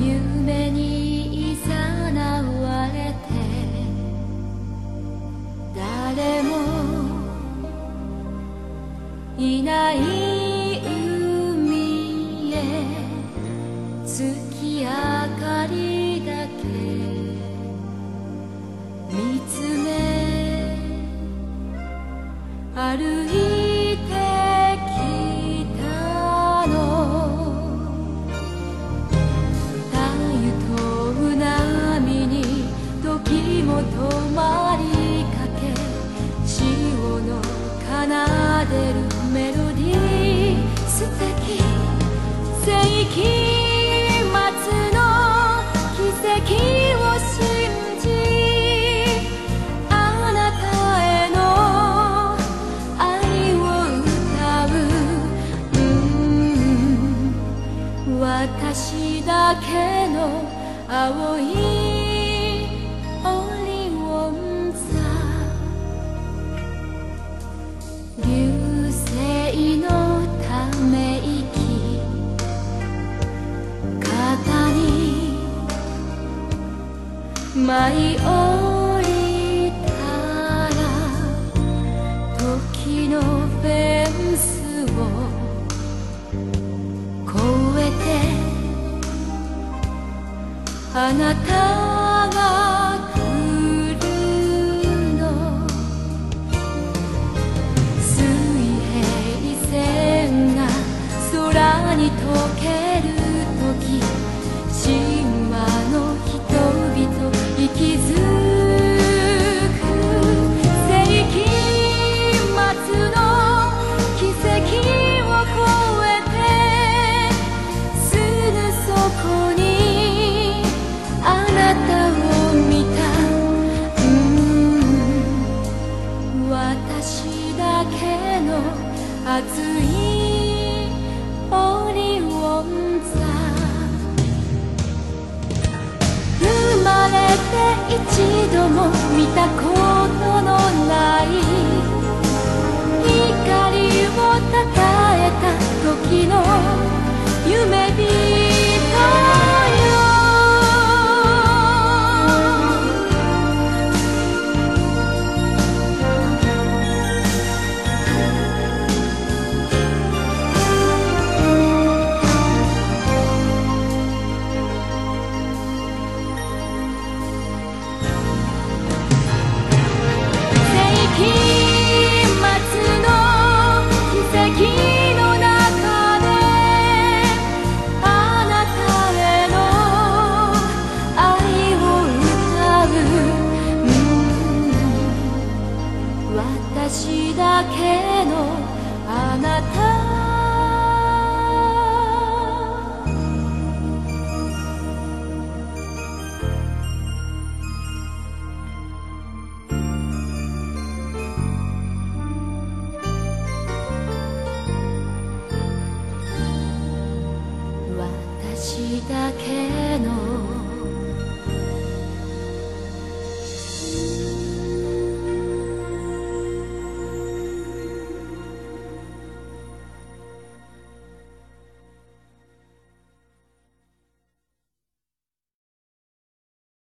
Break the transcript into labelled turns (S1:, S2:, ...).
S1: 夢にいさなわれて誰もいない海へ月明かりだけ見つめ歩いて私だけの青いオリオン座。流星のため息。肩に舞い降りあなた啊！对。私だけのあなた